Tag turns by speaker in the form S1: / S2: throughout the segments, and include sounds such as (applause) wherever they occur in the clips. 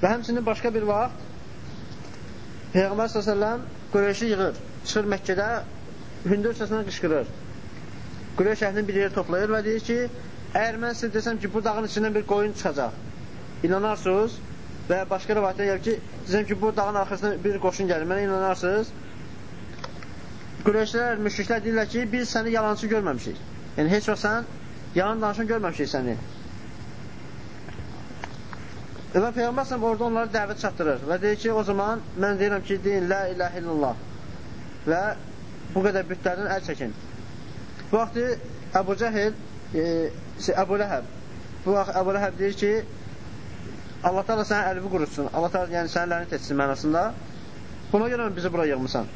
S1: Və həmçinin başqa bir vaxt Peyğəmbər s.ə.v Qureyşi yığır, çıxır Məkkədə hündür səslə qışqırır. Qureyş əhlini bir yerə toplayır və deyir ki, əgər mən sizə desəm ki, bu dağın içindən bir qoyun çıxacaq, inanarsınız və başqa rivayətdə gəlir ki, desəm ki, bu dağın arxasından bir qoşun gəlir, mənə inanarsınız. Qureyşlər, müşriklər deyirlər ki, biz səni yalancı görməmişik. Yəni, heç vaxt sən yalan danışan görməmişik səni. Və Peyğəmbər səhəm orada onları dəvət çatdırır və deyir ki, o zaman mən deyirəm ki, deyin, la ilahe illallah və bu qədər bütlərdən əl çəkin. Bu vaxtı Əbu Cəhil, e, şey, Əbu Ləhəb, bu vaxt Əbu Ləhəb deyir ki, Allah da sənə əlvi qurutsun, Allah da yəni səni lənət etsin mənasında. Buna görə bizi bura yığmısan.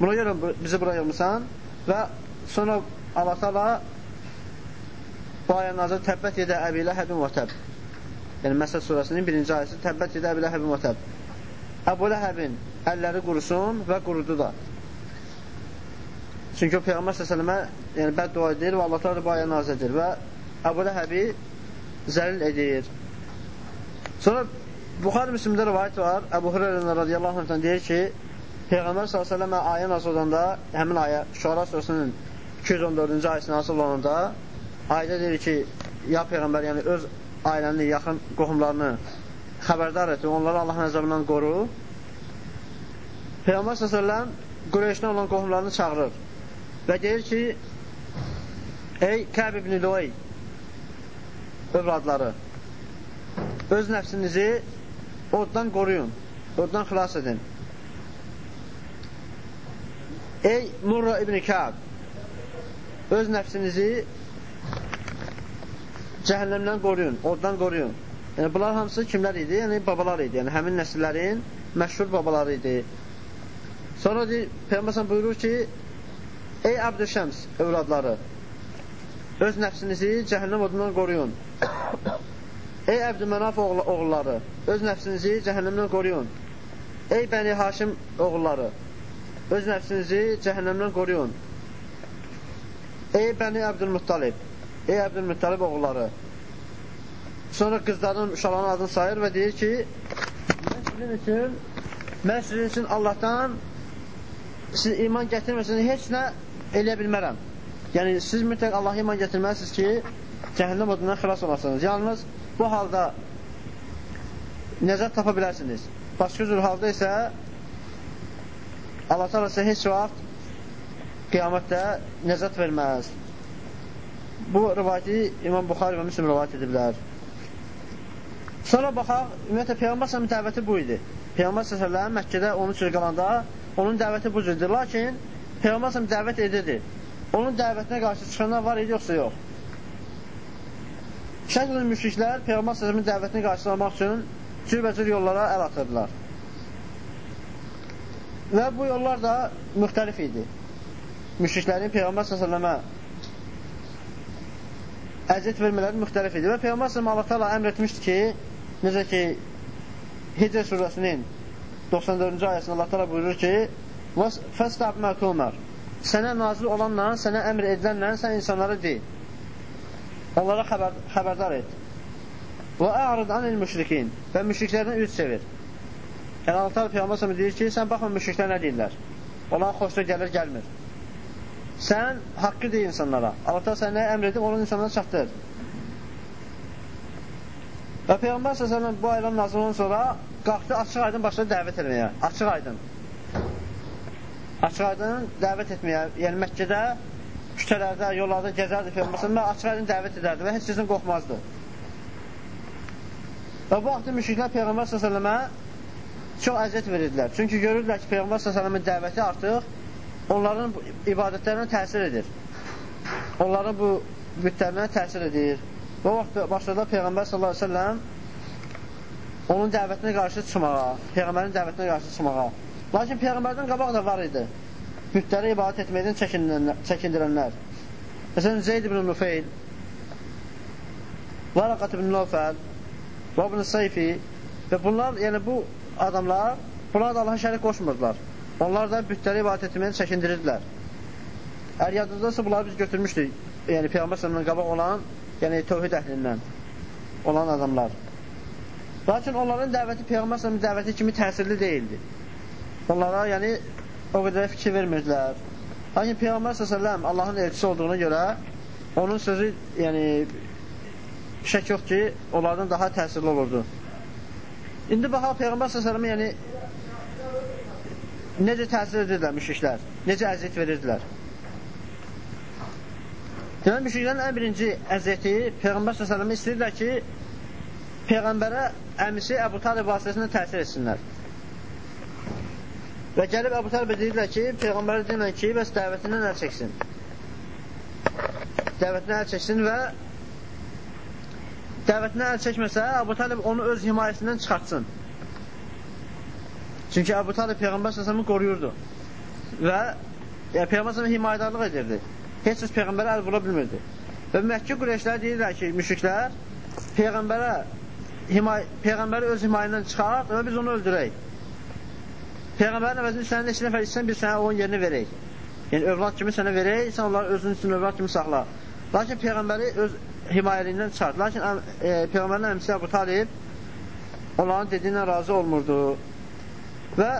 S1: Buna görə bizi bura yığmısan və sonra Allah da bu ayə nazır təbbət edə Əbi Ləhəbin və təbb. Yəni Məsəd surəsinin birinci ayəsi Təbbət edə Əbu Ləhəbin və təb. Əbu Ləhəbin əlləri qurusun və qurudu da. Çünki o Peyğəmbər s.ə.və yəni, bəd dua edir və Allah da bu ayə naz edir və Əbu Ləhəbi zəlil edir. Sonra Buxarı Müslimdə rivayət var. Əbu Hüreyra radiyallahu anhdan deyir ki, Peyğəmbər s.ə.və ayə nazil olanda, həmin ayə Şuara surəsinin 214-cü ayəsini nasıl olanda ayədə deyir ki, ya Peyğəmbər, yəni öz ailəni, yaxın qohumlarını xəbərdar et, onları Allahın əzabından qoru. Peyğəmbər s.ə.v Qureyşdən olan qohumlarını çağırır və deyir ki, ey Kəb ibn Lüvey övladları, öz nəfsinizi oddan qoruyun, oddan xilas edin. Ey Murra ibn Kəb, öz nəfsinizi cəhənnəmdən qoruyun, oddan qoruyun. Yəni, bunlar hamısı kimlər idi? Yəni, babalar idi. Yəni, həmin nəsillərin məşhur babaları idi. Sonra Peyğəmbər buyurur ki, Ey Abdüşəms övladları, öz nəfsinizi cəhənnəm odundan qoruyun. (coughs) Ey Əbdümənaf oğulları, öz nəfsinizi cəhənnəmdən qoruyun. Ey Bəni Haşim oğulları, öz nəfsinizi cəhənnəmdən qoruyun. Ey Bəni Əbdülmuttalib, Ey Əbdülmüttəlib oğulları. Sonra qızların, uşaqların adını sayır və deyir ki, mən sizin üçün, mən sizin üçün Allahdan siz iman gətirməsiniz, heç nə eləyə bilmərəm. Yəni, siz mütləq Allah iman gətirməlisiniz ki, cəhənnəm odundan xilas olasınız. Yalnız bu halda nəzət tapa bilərsiniz. Başqa cür halda isə Allah talası heç vaxt qiyamətdə nəzət verməz. Bu rivayəti İmam Buxari və Müslim rivayət ediblər. Sonra baxaq, ümumiyyətlə Peyğəmbər sallallahu dəvəti bu idi. Peyğəmbər sallallahu Məkkədə onun üçün qalanda onun dəvəti bu cürdür. Lakin Peyğəmbər sallallahu dəvət edirdi. Onun dəvətinə qarşı çıxanlar var idi yoxsa yox? Şəkilən müşriklər Peyğəmbər sallallahu dəvətini qarşılamaq üçün cürbəcür yollara əl atırdılar. Və bu yollar da müxtəlif idi. Müşriklərin Peyğəmbər sallallahu əziyyət vermələri müxtəlif idi. Və Peyğəmbər sallallahu Allah təala əmr etmişdi ki, necə ki Hicr surəsinin 94-cü ayəsində Allah təala buyurur ki: "Fastab ma tumar." Sənə nazil olanla, sənə əmr edilənlə sən insanlara de. Onlara xəbər, xəbərdar et. Və a'rid anil müşrikin. Və müşriklərdən üz çevir. Yəni Allah təala Peyğəmbər sallallahu deyir ki, sən baxma müşriklər nə deyirlər. Onların xoşuna gəlir, gəlmir. Sən haqqı deyə insanlara. Allah sənə nə əmr edib, onu insanlara çatdır. Və Peyğəmbər s.ə.v bu ayran nazil olan sonra qalxdı, açıq aydın başladı dəvət etməyə. Açıq aydın. Açıq aydın dəvət etməyə. Yəni Məkkədə, küçələrdə, yollarda gəzərdi Peyğəmbər s.ə.v və açıq aydın dəvət edərdi və heç sizin qorxmazdı. Və bu vaxtda müşriklər Peyğəmbər s.ə.və çox əziyyət verirdilər. Çünki görürdülər ki, Peyğəmbər s.ə.v-in dəvəti artıq onların ibadətlərinə təsir edir. Onların bu bütlərinə təsir edir. Və vaxt başladı Peyğəmbər sallallahu əleyhi və səlləm onun dəvətinə qarşı çıxmağa, Peyğəmbərin dəvətinə qarşı çıxmağa. Lakin Peyğəmbərdən qabaq da var idi. Bütlərə ibadət etməkdən çəkindirənlər. Məsələn, Zeyd ibn Nufeyl, Varaqat ibn Nufəl, və ibn Seyfi və bunlar, yəni bu adamlar, bunlar da Allaha şərik qoşmurdular. Onlar da bütləri ibadət etməyə çəkindirirdilər. Əgər yadınızdasa bunları biz götürmüşdük. Yəni Peyğəmbər sallallahu qabaq olan, yəni tövhid əhlindən olan adamlar. Lakin onların dəvəti Peyğəmbər sallallahu dəvəti kimi təsirli deyildi. Onlara, yəni, o qədər fikir vermirdilər. Lakin Peyğəmbər sallallahu Allahın elçisi olduğuna görə onun sözü, yəni, şək yox ki, onlardan daha təsirli olurdu. İndi baxaq Peyğəmbər sallallahu yəni, necə təsir edirlər müşriklər, necə əziyyət verirdilər. Demək, müşriklərin ən birinci əziyyəti Peyğəmbər s.ə.v istəyirlər ki, Peyğəmbərə əmisi Əbu Talib vasitəsində təsir etsinlər. Və gəlib Əbu Talib deyirlər ki, Peyğəmbərə deyirlər ki, bəs dəvətindən əl çəksin. Dəvətindən əl çəksin və dəvətindən əl çəkməsə, Əbu Talib onu öz himayəsindən çıxartsın. Çünki Əbu Talib Peyğəmbər səsəmi qoruyurdu və yəni, Peyğəmbər səsəmi himayədarlıq edirdi. Heç kəs Peyğəmbərə əl vura bilmirdi. Və Məkkə qureyşlər deyirlər ki, müşriklər Peyğəmbərə himay Peyğəmbəri öz himayəndən çıxart və biz onu öldürək. Peyğəmbərin əvəzini sənin neçə nəfər istəyən biz sənə onun yerini verək. Yəni övlad kimi sənə verək, sən onları özün üçün övlad kimi saxla. Lakin Peyğəmbəri öz himayəliyindən çıxart. Lakin e, Peyğəmbərin əmsi Əbu Talib onların dediyindən razı olmurdu. Və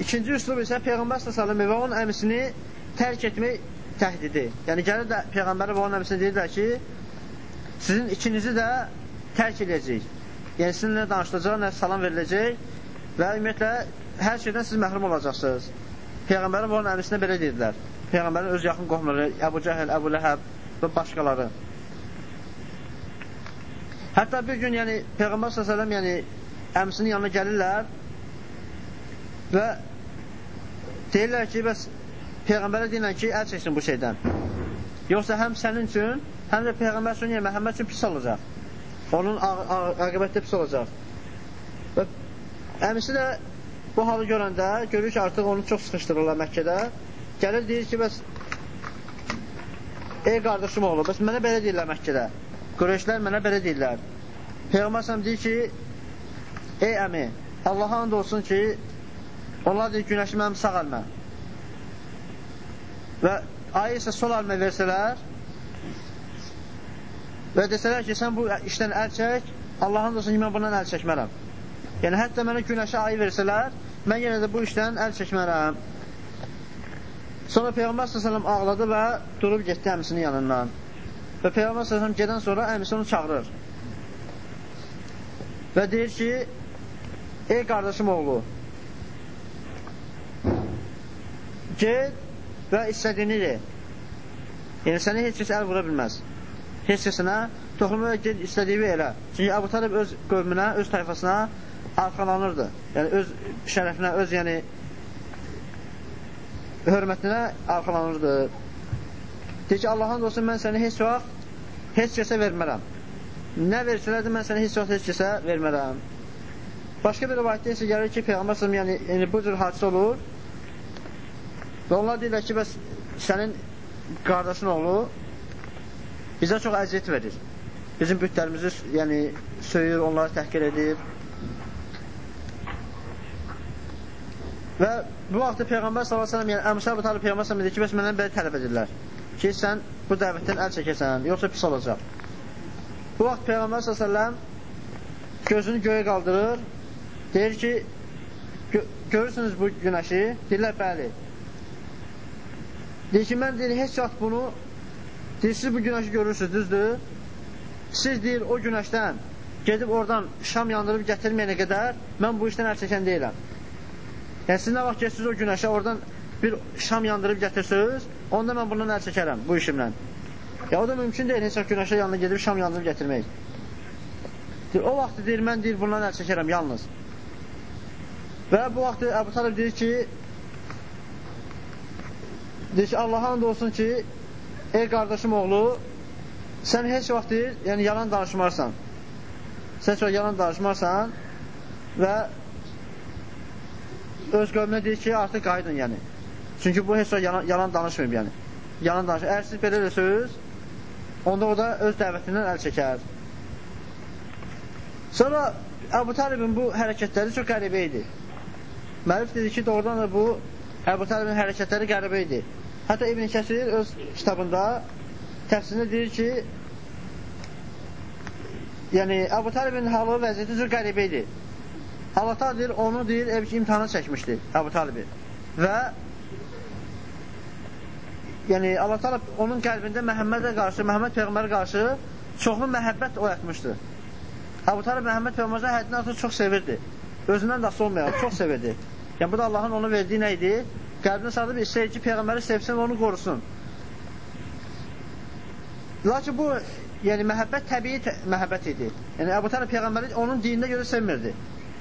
S1: ikinci üslub isə Peyğəmbər s.ə.v və onun əmisini tərk etmək təhdidi. Yəni, gəlir də Peyğəmbərə və onun əmisini deyirlər ki, sizin ikinizi də tərk edəcək. Yəni, sizinlə danışılacaq, nə salam veriləcək və ümumiyyətlə, hər şeydən siz məhrum olacaqsınız. Peyğəmbərin və onun əmisinə belə deyirlər. Peyğəmbərin öz yaxın qohumları, Əbu Cəhəl, Əbu Ləhəb və başqaları. Hətta bir gün, yəni, Peyğəmbər s.ə.v yəni, əmisinin yanına gəlirlər Və deyirlər ki, bəs Peyğəmbərə deyirlər ki, əl çəksin bu şeydən. Yoxsa həm sənin üçün, həm də Peyğəmbər üçün, yəni Məhəmməd üçün pis olacaq. Onun aqibətdə pis olacaq. Və əmisi də bu halı görəndə, görür ki, artıq onu çox sıxışdırırlar Məkkədə. Gəlir, deyir ki, bəs ey qardaşım oğlu, bəs mənə belə deyirlər Məkkədə. Qureyşlər mənə belə deyirlər. Peyğəmbər deyir ki, ey əmi, Allaha and olsun ki, Onlar deyir, günəşi mənim sağ əlimə. Və ayı isə sol əlimə versələr və desələr ki, sən bu işdən əl çək, Allahın olsun ki, mən bundan əl çəkmərəm. Yəni, hətta mənə günəşi ayı versələr, mən yenə də bu işdən əl çəkmərəm. Sonra Peyğəmbər s.ə.v ağladı və durub getdi əmisinin yanından. Və Peyğəmbər s.ə.v gedən sonra əmisi onu çağırır. Və deyir ki, ey qardaşım oğlu, Get və istədiyini de. Yəni, səni heç kəs əl vura bilməz. Heç kəsinə toxunma və get istədiyini elə. Çünki Əbu Talib öz qövmünə, öz tayfasına arxalanırdı. Yəni, öz şərəfinə, öz yəni hörmətinə arxalanırdı. Deyir ki, Allahın olsun, mən səni heç vaxt heç kəsə vermərəm. Nə versələr də mən səni heç vaxt heç kəsə vermərəm. Başqa bir rivayətdə isə gəlir ki, Peyğəmbər yəni, yəni bu cür hadisə olur. Və onlar deyirlər ki, bəs sənin qardaşın oğlu bizə çox əziyyət verir. Bizim bütlərimizi yəni, söyür, onları təhqir edir. Və bu vaxtda Peyğəmbər s.ə.v yəni Əmsər bu talib Peyğəmbər s.ə.v deyir ki, bəs məndən belə tələb edirlər ki, sən bu dəvətdən əl çəkəsən, yoxsa pis olacaq. Bu vaxt Peyğəmbər s.ə.v gözünü göyə qaldırır, deyir ki, gö görürsünüz bu günəşi? Deyirlər, bəli. Deyir ki, mən deyir, heç vaxt bunu deyir, siz bu günəşi görürsünüz, düzdür? Siz deyir, o günəşdən gedib oradan şam yandırıb gətirməyənə qədər mən bu işdən əl çəkən deyiləm. Yəni, siz nə vaxt getsiniz o günəşə, oradan bir şam yandırıb gətirsiniz, onda mən bundan əl çəkərəm bu işimlə. Ya, o da mümkün deyil, heç vaxt günəşə yanına gedib şam yandırıb gətirmək. Deyir, o vaxt deyir, mən deyir, bundan əl çəkərəm yalnız. Və bu vaxt Əbu Talib deyir ki, Deyir ki, Allaha and olsun ki, ey qardaşım oğlu, sən heç vaxt deyir, yəni yalan danışmarsan. Sən çox yalan danışmarsan və öz qövmünə deyir ki, artıq qaydın, yəni. Çünki bu heç yalan, yalan danışmayıb, yəni. Yalan danışır. Əgər siz belə desəz, onda o da öz dəvətindən əl çəkər. Sonra Əbu Talibin bu hərəkətləri çox qəribə idi. Mərif dedi ki, doğrudan da bu Əbu Talibin hərəkətləri qəribə idi. Hətta İbn Kəsir öz kitabında təfsirində deyir ki, yəni Əbu Talibin halı vəziyyəti cür qəribə idi. Allah da deyir, onu deyir, ev imtihana çəkmişdi Əbu Talibi. Və yəni Allah Taala onun qəlbində Məhəmmədə qarşı, Məhəmməd peyğəmbərə qarşı çoxlu məhəbbət oyatmışdı. Əbu Talib Məhəmməd peyğəmbərə həddindən artıq çox sevirdi. Özündən də olmayaraq çox sevirdi. Yəni bu da Allahın onu verdiyi nə idi? Qəlbinə salıb istəyir ki, peyğəmbəri sevsin, onu qorusun. Lakin bu yəni məhəbbət təbii məhəbbət idi. Yəni Əbu Talib peyğəmbəri onun dinində görə sevmirdi.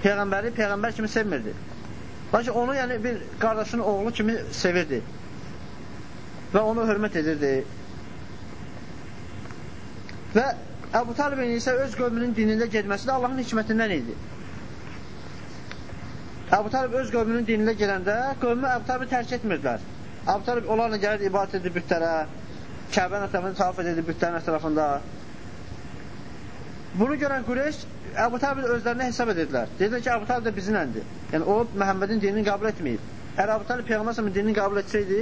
S1: Peyğəmbəri peyğəmbər kimi sevmirdi. Lakin onu yəni bir qardaşının oğlu kimi sevirdi. Və onu hörmət edirdi. Və Əbu Talibin isə öz qövmünün dinində getməsi də Allahın hikmətindən idi. Əbu Talib öz qövmünün dinində gedəndə qövmü Əbu Talibi tərk etmirdilər. Əbu Talib onlarla gəlirdi, ibadət edir bütlərə, Kəbənin ətrafında tavaf edirdi bütlərin ətrafında. Bunu görən Qureyş Əbu Talib özlərinə hesab edirdilər. Dedilər ki, Əbu Talib də bizimləndir. Yəni, o, Məhəmmədin dinini qəbul etməyib. Əgər Əbu Talib Peyğəmbər dinini qəbul etsəydi,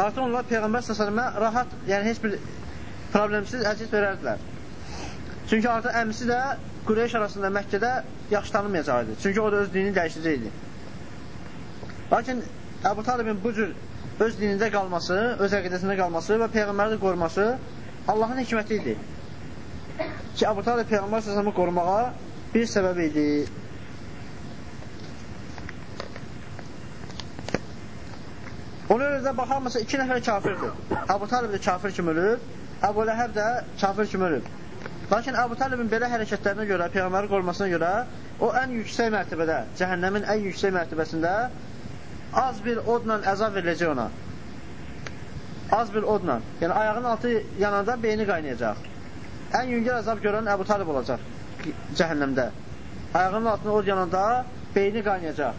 S1: artıq onlar Peyğəmbər səsələmə rahat, yəni heç bir problemsiz əziz verərdilər. Çünki artıq əmisi də Qureyş arasında Məkkədə yaxşı tanınmayacaqdı. Çünki o da öz dinini dəyişəcəkdi. Lakin Əbu Talibin bu cür öz dinində qalması, öz əqidəsində qalması və Peyğəmbəri də qoruması Allahın hikməti idi ki, Əbu Talib Peyğəmbər səsəmi qorumağa bir səbəb idi. Ona görə də baxarmasa iki nəfər kafirdir. Əbu Talib də kafir kimi ölüb, Əbu Ləhəb də kafir kimi ölüb. Lakin Əbu Talibin belə hərəkətlərinə görə, Peyğəmbəri qorumasına görə o ən yüksək mərtəbədə, cəhənnəmin ən yüksək mərtəbəsində az bir odla əzab veriləcək ona. Az bir odla. Yəni ayağının altı yananda beyni qaynayacaq ən yüngül əzab görən Əbu Talib olacaq cəhənnəmdə. Ayağının altında od yanında beyni qaynayacaq.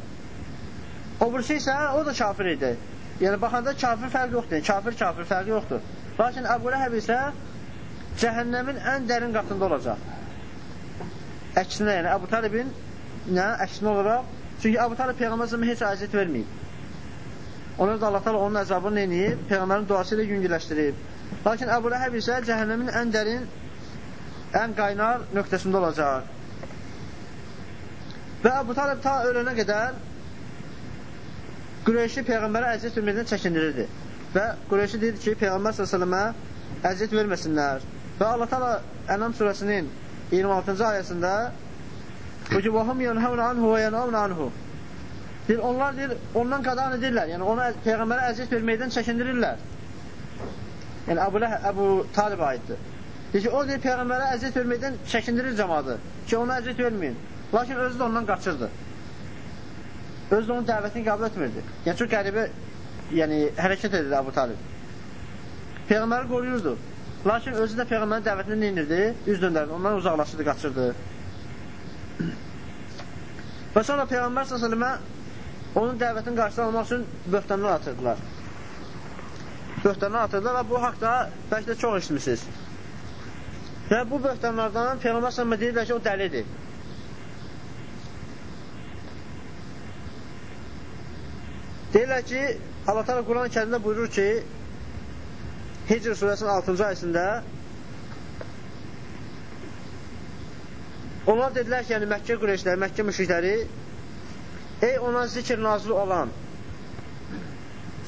S1: O birisi isə o da kafir idi. Yəni baxanda kafir fərqi yoxdur. Yəni, kafir kafir fərqi yoxdur. Lakin Əbu Ləhəb isə cəhənnəmin ən dərin qatında olacaq. Əksinə, yəni Əbu Talibin nə, əksinə olaraq çünki Əbu Talib Peyğəmbər heç əziyyət verməyib. Ona da Allah Taala onun əzabını eləyib, Peyğəmbərin duası ilə yüngülləşdirib. Lakin Əbu Ləhəb isə cəhənnəmin ən dərin ən qaynar nöqtəsində olacaq. Və Əbu Talib ta ölənə qədər Qureyşi Peyğəmbərə əziyyət verməkdən çəkindirirdi. Və Qureyşi deyirdi ki, Peyğəmbər s.ə.və əziyyət verməsinlər. Və Allah Taala Ənam surəsinin 26-cı ayəsində "Vəhum yanhaun anhu və yanamuna anhu" Deyir, onlar deyir, ondan qadan edirlər. Yəni ona peyğəmbərə əziyyət verməkdən çəkindirirlər. Yəni Əbu Ləhəb Əbu Talib aiddir. Deyir ki, o deyir peyğəmbərə əziyyət verməkdən çəkindirir cəmaatı ki, ona əziyyət verməyin. Lakin özü də ondan qaçırdı. Özü də onun dəvətini qəbul etmirdi. Yəni çox qəribə yəni hərəkət edirdi Əbu Talib. Peyğəmbəri qoruyurdu. Lakin özü də Peyğəmbərin dəvətini neyinirdi? Üz döndərdi, ondan uzaqlaşırdı, qaçırdı. Və sonra Peyğəmbər s.ə.və onun dəvətini qarşıdan almaq üçün böhtanlar atırdılar. Böhtanlar atırdılar və bu haqda bəlkə də çox işləmişsiniz. Və bu böhtanlardan Peyğəmbər s.ə.və deyirlər ki, o dəlidir. Deyirlər ki, Allah təala Quran-ı Kərimdə buyurur ki, Hicr surəsinin 6-cı ayəsində Onlar dedilər ki, yəni Məkkə qureyşləri, Məkkə müşrikləri Ey ona zikr nazil olan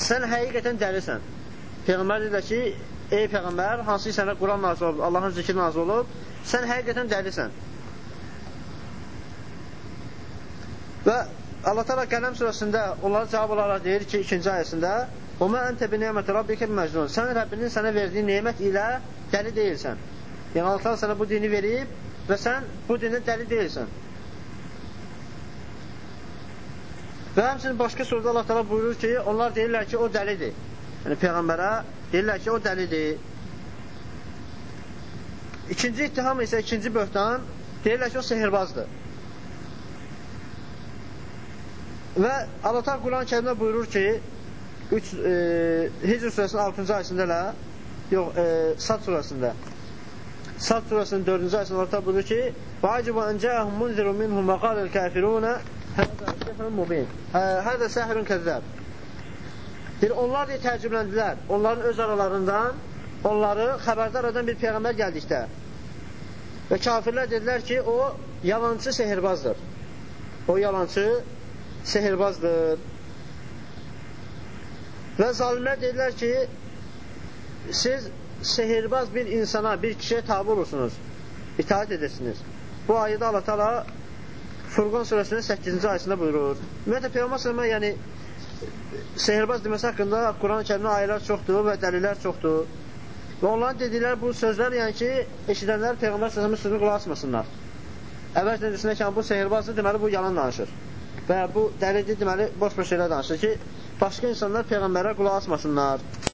S1: sən həqiqətən dəlisən. Peyğəmbər dedilər ki, ey Peyğəmbər, hansı sənə Quran nazil olub, Allahın zikri nazil olub, sən həqiqətən dəlisən. Və Allah təala Qələm surəsində onlara cavab olaraq deyir ki, ikinci ayəsində: "Və mə ente bi nemeti rabbike məcnun." Sən Rəbbinin sənə verdiyi nemət ilə dəli deyilsən. Yəni Allah təala sənə bu dini verib və sən bu dində dəli deyilsən. Və həmçinin başqa surədə Allah təala buyurur ki, onlar deyirlər ki, o dəlidir. Yəni peyğəmbərə Deyirlər ki, o dəlidir. İkinci ittiham isə ikinci böhtan deyirlər ki, o sehirbazdır. Və Allah Quran-ı Kərimdə buyurur ki, 3 e, Hicr surəsinin 6-cı ayəsində ilə yox, e, Sad surəsində Sad surəsinin 4-cü ayəsində Allah buyurur ki, "Və an ca'ahum munzirun minhum və qalal kafiruna hada sihrun mubin." Hada sahirun kəzzab. Deyir, onlar deyə təəccübləndilər. Onların öz aralarından onları xəbərdar edən bir peyğəmbər gəldikdə və kafirlər dedilər ki, o yalancı sehirbazdır. O yalancı sehirbazdır. Və zalimlər dedilər ki, siz sehirbaz bir insana, bir kişiyə tabi olursunuz, itaat edirsiniz. Bu ayədə Allah Teala Furqan surəsinin 8-ci ayəsində buyurur. Ümumiyyətlə Peyğəmbər sallallahu yəni sehirbaz deməsi haqqında Quran-ı Kərimdə ayələr çoxdur və dəlillər çoxdur. Və onların dedikləri bu sözlər, yəni ki, eşidənlər Peyğəmbər sallallahu sözünü qulaq asmasınlar. Əvvəlcə desinlər ki, bu sehirbazdır, deməli bu yalan danışır. Və bu dəlildir, deməli boş-boş şeylər danışır ki, başqa insanlar Peyğəmbərə qulaq asmasınlar.